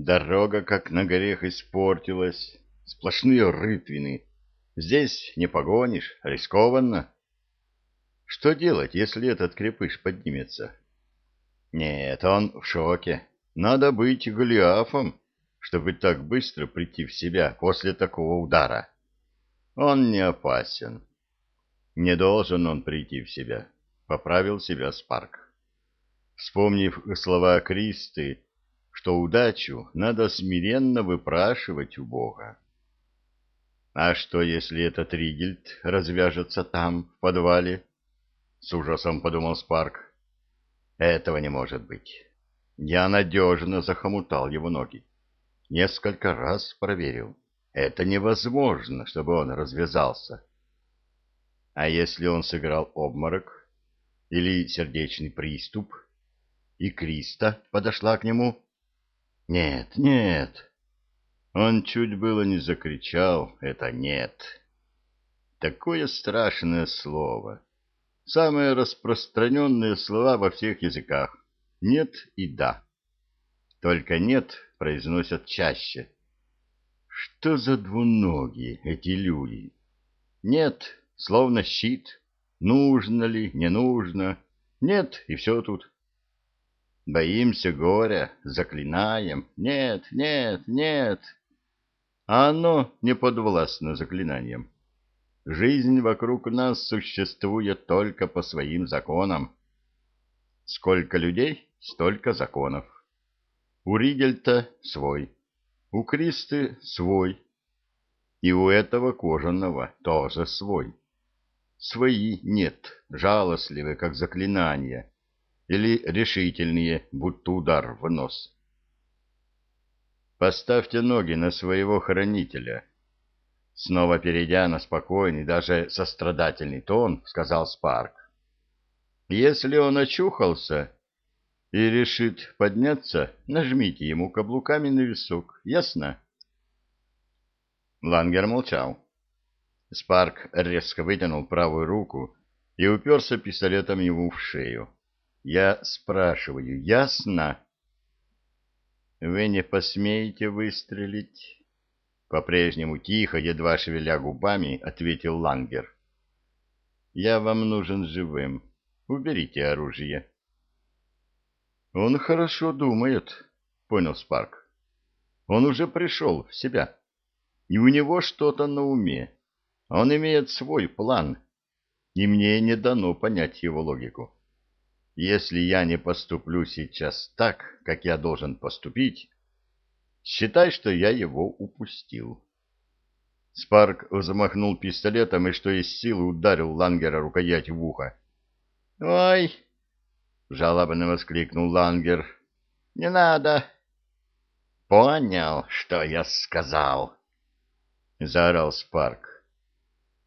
Дорога как на горех испортилась, сплошные рытвины. Здесь не погонишь, рискованно. Что делать, если этот крепыш поднимется? Нет, он в шоке. Надо быть Голиафом, чтобы так быстро прийти в себя после такого удара. Он не опасен. Не должен он прийти в себя, — поправил себя Спарк. Вспомнив слова Кристы, что удачу надо смиренно выпрашивать у Бога. А что, если этот Ригельд развяжется там, в подвале? С ужасом подумал Спарк. Этого не может быть. Я надежно захомутал его ноги. Несколько раз проверил. Это невозможно, чтобы он развязался. А если он сыграл обморок или сердечный приступ, и Криста подошла к нему? Нет, нет. Он чуть было не закричал «это нет». Такое страшное слово. Самые распространенные слова во всех языках. Нет и да. Только нет произносят чаще. Что за двуногие эти люди? Нет, словно щит. Нужно ли, не нужно? Нет, и все тут. Боимся горя, заклинаем. Нет, нет, нет. А оно не подвластно заклинаниям. Жизнь вокруг нас существует только по своим законам. Сколько людей, столько законов. У Ригельта свой, у Кристы свой, и у этого кожаного тоже свой. Свои нет, жалостливы, как заклинания, или решительные, будто удар в нос. Поставьте ноги на своего хранителя. Снова перейдя на спокойный, даже сострадательный тон, сказал Спарк. Если он очухался и решит подняться, нажмите ему каблуками на висок. Ясно? Лангер молчал. Спарк резко вытянул правую руку и уперся пистолетом ему в шею. Я спрашиваю, ясно? Вы не посмеете выстрелить? По-прежнему тихо, едва шевеля губами, ответил Лангер. Я вам нужен живым. Уберите оружие. Он хорошо думает, понял Спарк. Он уже пришел в себя. И у него что-то на уме. Он имеет свой план, и мне не дано понять его логику. Если я не поступлю сейчас так, как я должен поступить, считай, что я его упустил. Спарк взмахнул пистолетом и что из силы ударил Лангера рукоять в ухо. «Ой!» — жалобно воскликнул Лангер. «Не надо!» «Понял, что я сказал!» — заорал Спарк.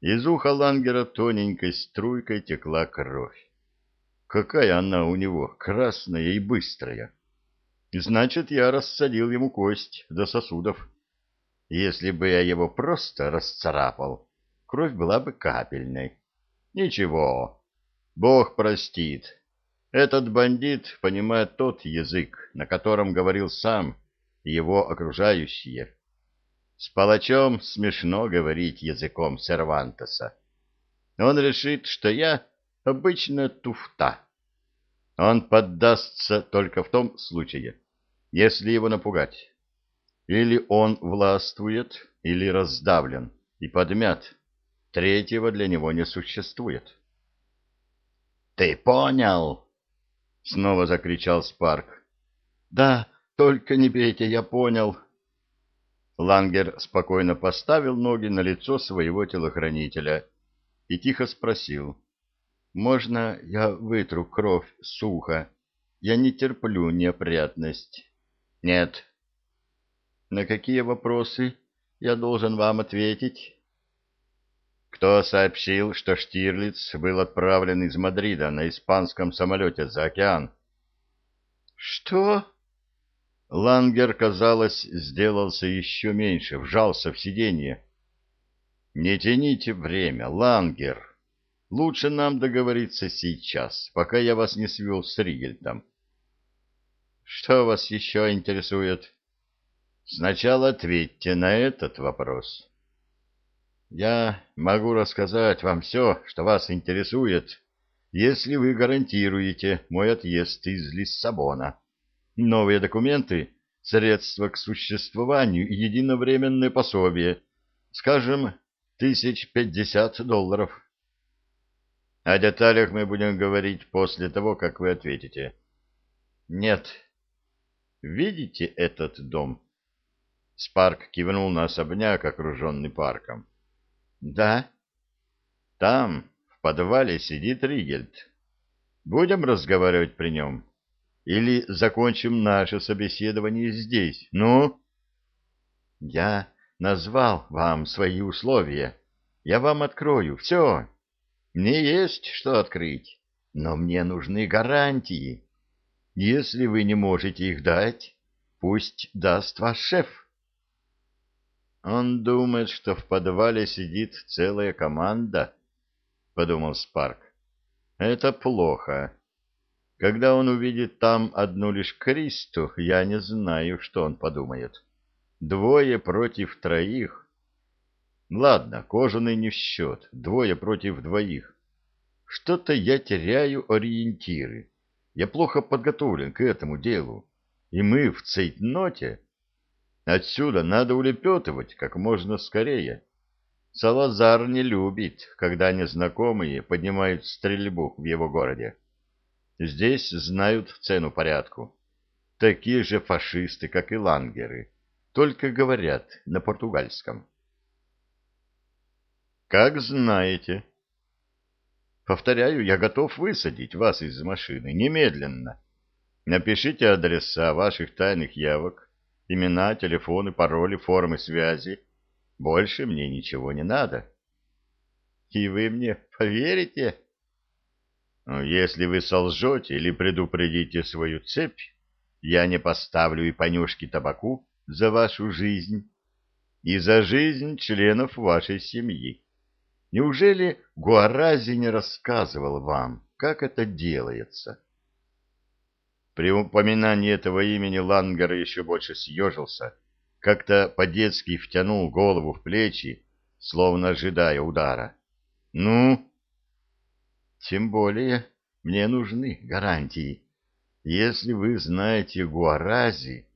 Из уха Лангера тоненькой струйкой текла кровь. Какая она у него красная и быстрая. Значит, я рассадил ему кость до сосудов. Если бы я его просто расцарапал, кровь была бы капельной. Ничего, Бог простит. Этот бандит понимает тот язык, на котором говорил сам и его окружающие. С палачом смешно говорить языком Сервантеса. Он решит, что я обычная туфта. Он поддастся только в том случае, если его напугать. Или он властвует, или раздавлен и подмят. Третьего для него не существует. «Ты понял?» — снова закричал Спарк. «Да, только не бейте, я понял». Лангер спокойно поставил ноги на лицо своего телохранителя и тихо спросил. Можно я вытру кровь сухо? Я не терплю неопрятность. Нет. На какие вопросы я должен вам ответить? Кто сообщил, что Штирлиц был отправлен из Мадрида на испанском самолете за океан? Что? Лангер, казалось, сделался еще меньше, вжался в сиденье. Не тяните время, Лангер. Лучше нам договориться сейчас, пока я вас не свел с Ригельтом. Что вас еще интересует? Сначала ответьте на этот вопрос. Я могу рассказать вам все, что вас интересует, если вы гарантируете мой отъезд из Лиссабона. Новые документы, средства к существованию и единовременное пособие, скажем, тысяч пятьдесят долларов. О деталях мы будем говорить после того, как вы ответите. Нет. Видите этот дом? Спарк кивнул на особняк, окруженный парком. Да. Там, в подвале сидит Ригельд. Будем разговаривать при нем? Или закончим наше собеседование здесь? Ну? Я назвал вам свои условия. Я вам открою. Все. Мне есть что открыть. Но мне нужны гарантии. Если вы не можете их дать, пусть даст ваш шеф. Он думает, что в подвале сидит целая команда, — подумал Спарк. Это плохо. Когда он увидит там одну лишь Кристу, я не знаю, что он подумает. Двое против троих. Ладно, кожаный не в счет. Двое против двоих. Что-то я теряю ориентиры. Я плохо подготовлен к этому делу. И мы в цейтноте Отсюда надо улепетывать как можно скорее. Салазар не любит, когда незнакомые поднимают стрельбу в его городе. Здесь знают цену порядку. Такие же фашисты, как и лангеры, только говорят на португальском. Как знаете. Повторяю, я готов высадить вас из машины немедленно. Напишите адреса ваших тайных явок имена, телефоны, пароли, формы связи. Больше мне ничего не надо. И вы мне поверите? Если вы солжете или предупредите свою цепь, я не поставлю и понюшки табаку за вашу жизнь и за жизнь членов вашей семьи. Неужели Гуарази не рассказывал вам, как это делается? При упоминании этого имени Лангер еще больше съежился, как-то по-детски втянул голову в плечи, словно ожидая удара. «Ну?» «Тем более мне нужны гарантии. Если вы знаете Гуарази,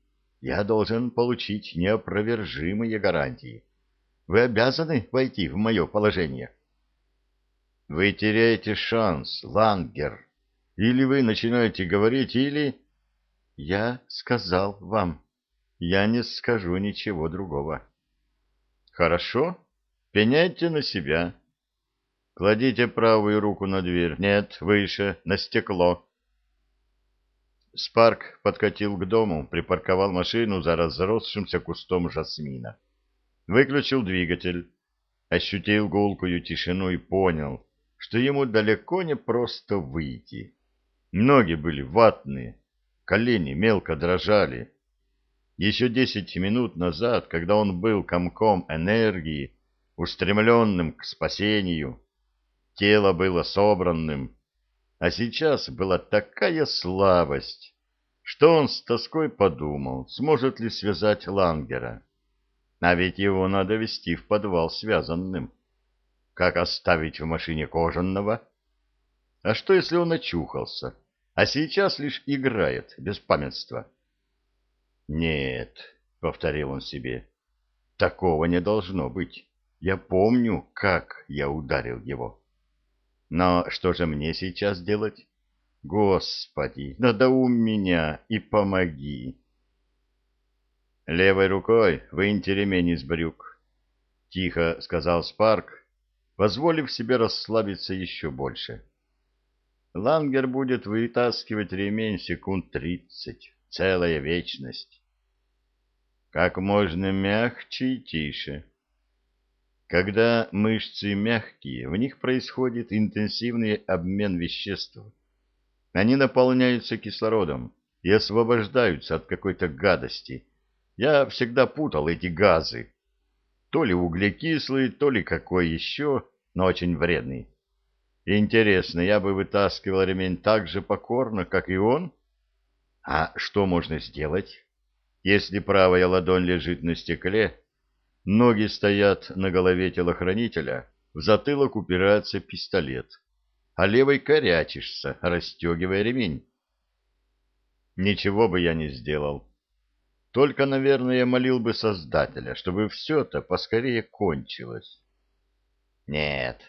я должен получить неопровержимые гарантии. Вы обязаны войти в мое положение». «Вы теряете шанс, Лангер», или вы начинаете говорить, или... Я сказал вам. Я не скажу ничего другого. Хорошо? Пеняйте на себя. Кладите правую руку на дверь. Нет, выше, на стекло. Спарк подкатил к дому, припарковал машину за разросшимся кустом жасмина. Выключил двигатель, ощутил гулкую тишину и понял, что ему далеко не просто выйти. Ноги были ватные, колени мелко дрожали. Еще десять минут назад, когда он был комком энергии, устремленным к спасению, тело было собранным, а сейчас была такая слабость, что он с тоской подумал, сможет ли связать Лангера. А ведь его надо вести в подвал связанным. Как оставить в машине кожаного? А что, если он очухался? а сейчас лишь играет без памятства. «Нет», — повторил он себе, — «такого не должно быть. Я помню, как я ударил его. Но что же мне сейчас делать? Господи, надоум меня и помоги!» «Левой рукой выньте ремень из брюк», — тихо сказал Спарк, позволив себе расслабиться еще больше. Лангер будет вытаскивать ремень секунд тридцать, целая вечность. Как можно мягче и тише. Когда мышцы мягкие, в них происходит интенсивный обмен веществ. Они наполняются кислородом и освобождаются от какой-то гадости. Я всегда путал эти газы. То ли углекислый, то ли какой еще, но очень вредный. Интересно, я бы вытаскивал ремень так же покорно, как и он? А что можно сделать? Если правая ладонь лежит на стекле, ноги стоят на голове телохранителя, в затылок упирается пистолет, а левой корячишься, расстегивая ремень. Ничего бы я не сделал. Только, наверное, молил бы Создателя, чтобы все это поскорее кончилось. Нет,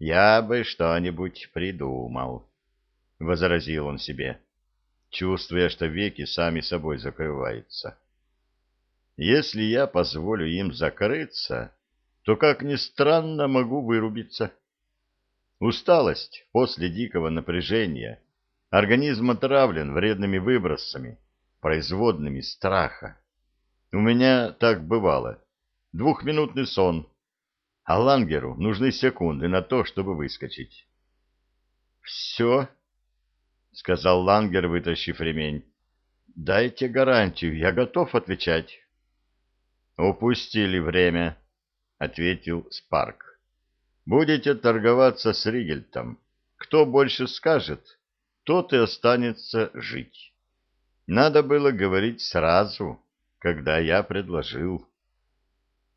я бы что-нибудь придумал, — возразил он себе, чувствуя, что веки сами собой закрываются. Если я позволю им закрыться, то, как ни странно, могу вырубиться. Усталость после дикого напряжения, организм отравлен вредными выбросами, производными страха. У меня так бывало. Двухминутный сон, а Лангеру нужны секунды на то, чтобы выскочить. «Все?» — сказал Лангер, вытащив ремень. «Дайте гарантию, я готов отвечать». «Упустили время», — ответил Спарк. «Будете торговаться с Ригельтом. Кто больше скажет, тот и останется жить». Надо было говорить сразу, когда я предложил.